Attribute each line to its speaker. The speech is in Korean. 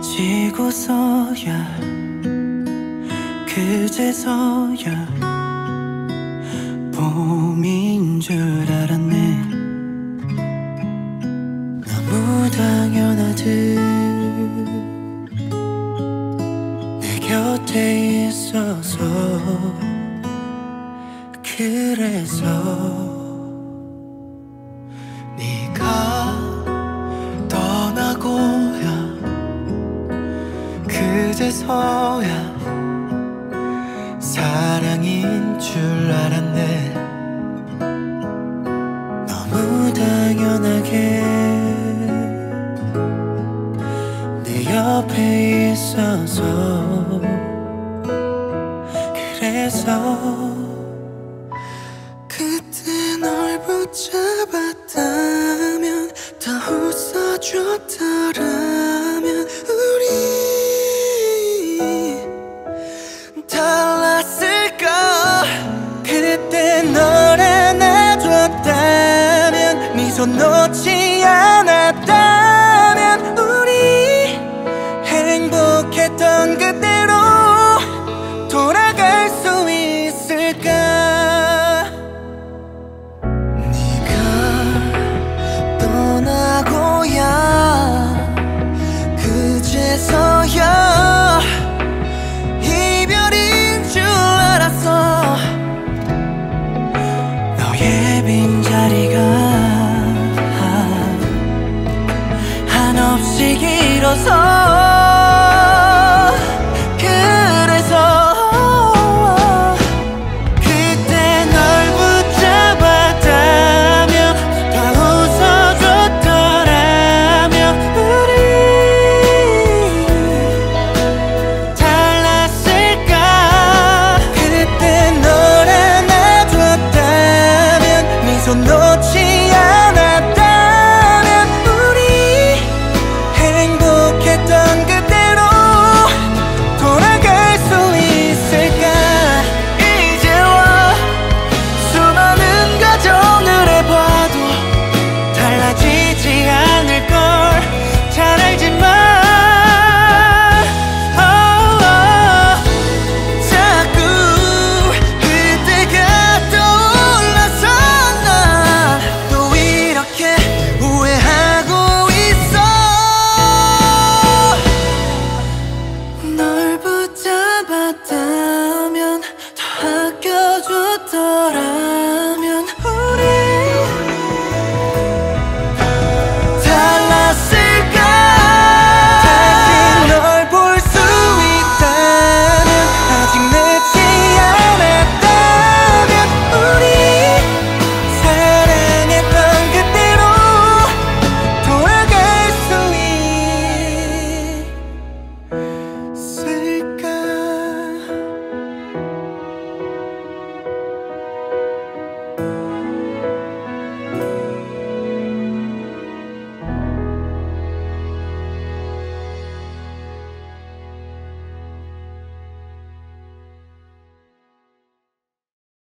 Speaker 1: 지고서야 그제서야 봄인 줄 알았네. 너무 당연하듯 내 곁에 있어서 그래서 그제서야 사랑인 줄 알았네. 너무 당연하게 내 옆에 있어서 그래서 그때 널 붙잡았다면 더 웃어줬더라 goes.